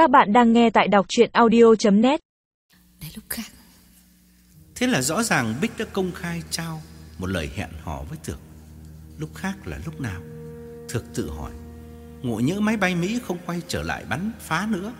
Các bạn đang nghe tại đọc chuyện audio.net Đến lúc khác Thế là rõ ràng Bích đã công khai trao một lời hẹn hò với Thược. Lúc khác là lúc nào? Thược tự hỏi. Ngộ nhỡ máy bay Mỹ không quay trở lại bắn phá nữa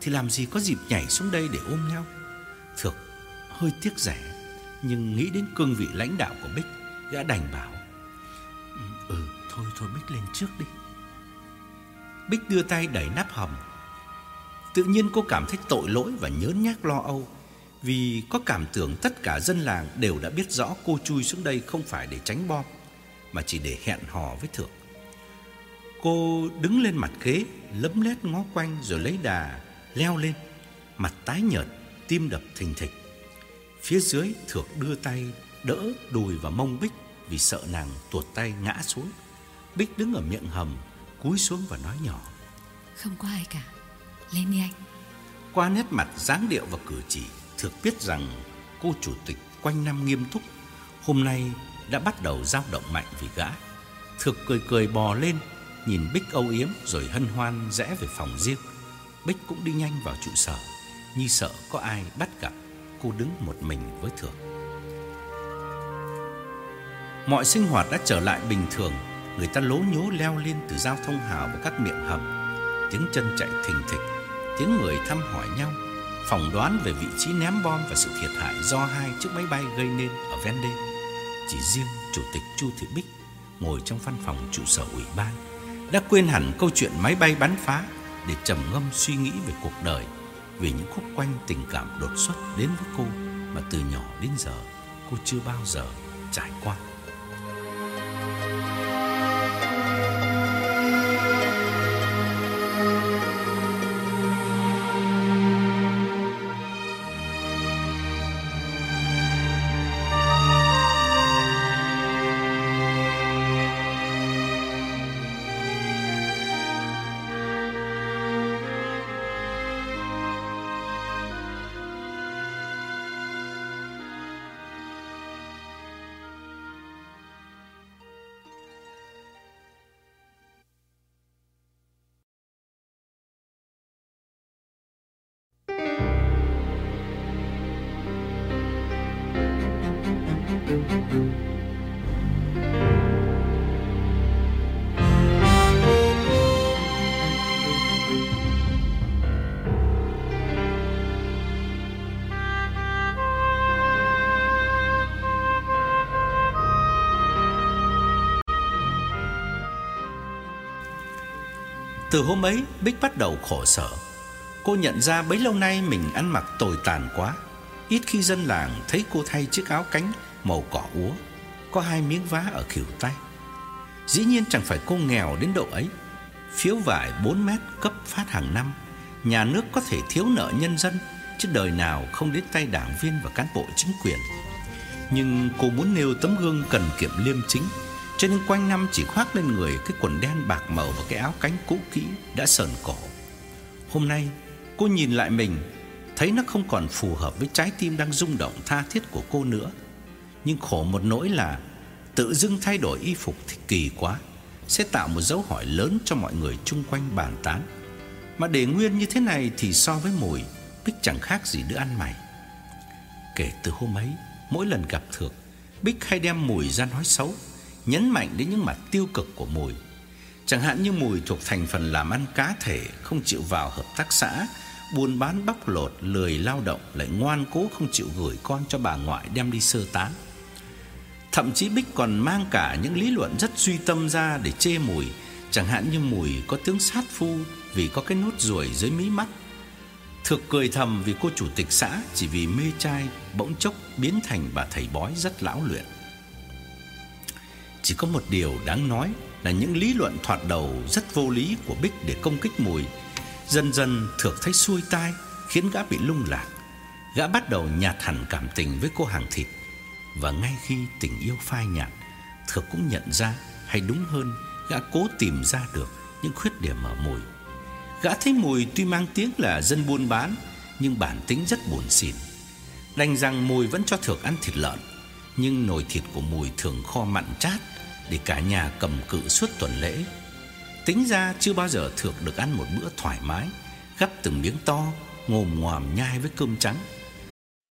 thì làm gì có dịp nhảy xuống đây để ôm nhau? Thược hơi tiếc rẻ nhưng nghĩ đến cương vị lãnh đạo của Bích, gã đành bảo: "Ừ, ừ thôi thôi Bích lên trước đi." Bích đưa tay đẩy nắp hầm. Tự nhiên cô cảm thấy tội lỗi và nhớ nhác lo âu vì có cảm tưởng tất cả dân làng đều đã biết rõ cô chui xuống đây không phải để tránh bom mà chỉ để hẹn hò với thượng. Cô đứng lên mặt ghế, lấm lét ngó quanh rồi lấy đà leo lên, mặt tái nhợt, tim đập thình thịch. Phía dưới thượng đưa tay đỡ đùi và mông Bích vì sợ nàng tuột tay ngã xuống. Bích đứng ở miệng hầm, cúi xuống và nói nhỏ. Không có ai cả lên đi anh Qua nét mặt dáng điệu và cử chỉ, Thược biết rằng cô chủ tịch quanh năm nghiêm túc, hôm nay đã bắt đầu dao động mạnh vì gã. Thược cười cười bò lên, nhìn Bích âu yếm rồi hân hoan rẽ về phòng riêng. Bích cũng đi nhanh vào trụ sở, như sợ có ai bắt gặp cô đứng một mình với Thược. Mọi sinh hoạt đã trở lại bình thường, người ta lố nhố leo lên từ giao thông hào và các miệng hầm. Tiếng chân chạy thình thịch, tiếng người thăm hỏi nhau, phỏng đoán về vị trí ném bom và sự thiệt hại do hai chiếc máy bay gây nên ở ven. Chỉ riêng chủ tịch Chu Thị Bích ngồi trong văn phòng trụ sở ủy ban đã quên hẳn câu chuyện máy bay bắn phá để trầm ngâm suy nghĩ về cuộc đời, về những khúc quanh tình cảm đột xuất đến với cô mà từ nhỏ đến giờ cô chưa bao giờ trải qua. Từ hôm ấy, Bích bắt đầu khổ sở. Cô nhận ra bấy lâu nay mình ăn mặc tồi tàn quá. Ít khi dân làng thấy cô thay chiếc áo cánh màu cỏ úa, có hai miếng vá ở khuỷu tay. Dĩ nhiên chẳng phải cô nghèo đến độ ấy. Phiếu vải 4 mét cấp phát hàng năm, nhà nước có thể thiếu nợ nhân dân, chứ đời nào không đến tay đảng viên và cán bộ chính quyền. Nhưng cô muốn nêu tấm gương cần kiệm liêm chính cho nên quanh năm chỉ khoác lên người cái quần đen bạc màu và cái áo cánh cũ kỹ đã sờn cổ. Hôm nay, cô nhìn lại mình, thấy nó không còn phù hợp với trái tim đang rung động tha thiết của cô nữa. Nhưng khổ một nỗi là tự dưng thay đổi y phục thì kỳ quá, sẽ tạo một dấu hỏi lớn cho mọi người chung quanh bàn tán. Mà để nguyên như thế này thì so với mùi, Bích chẳng khác gì đứa ăn mày. Kể từ hôm ấy, mỗi lần gặp Thược, Bích hay đem mùi ra nói xấu nhấn mạnh đến những mặt tiêu cực của Mùi. Chẳng hạn như Mùi thuộc thành phần làm ăn cá thể, không chịu vào hợp tác xã, buôn bán bóc lột, lười lao động, lại ngoan cố không chịu gửi con cho bà ngoại đem đi sơ tán. Thậm chí Bích còn mang cả những lý luận rất suy tâm ra để chê Mùi, chẳng hạn như Mùi có tướng sát phu vì có cái nốt ruồi dưới mí mắt. Thực cười thầm vì cô chủ tịch xã chỉ vì mê trai bỗng chốc biến thành bà thầy bói rất lão luyện. Chỉ có một điều đáng nói là những lý luận thoạt đầu rất vô lý của Bích để công kích Mùi, dần dần Thược thấy xuôi tai, khiến gã bị lung lạc. Gã bắt đầu nhạt hẳn cảm tình với cô hàng thịt, và ngay khi tình yêu phai nhạt, Thược cũng nhận ra, hay đúng hơn, gã cố tìm ra được những khuyết điểm ở Mùi. Gã thấy Mùi tuy mang tiếng là dân buôn bán, nhưng bản tính rất buồn xỉn. Đành rằng Mùi vẫn cho Thược ăn thịt lợn, nhưng nồi thịt của Mùi thường kho mặn chát để cả nhà cầm cự suốt tuần lễ. Tính ra chưa bao giờ Thược được ăn một bữa thoải mái, gắp từng miếng to, ngồm ngoàm nhai với cơm trắng.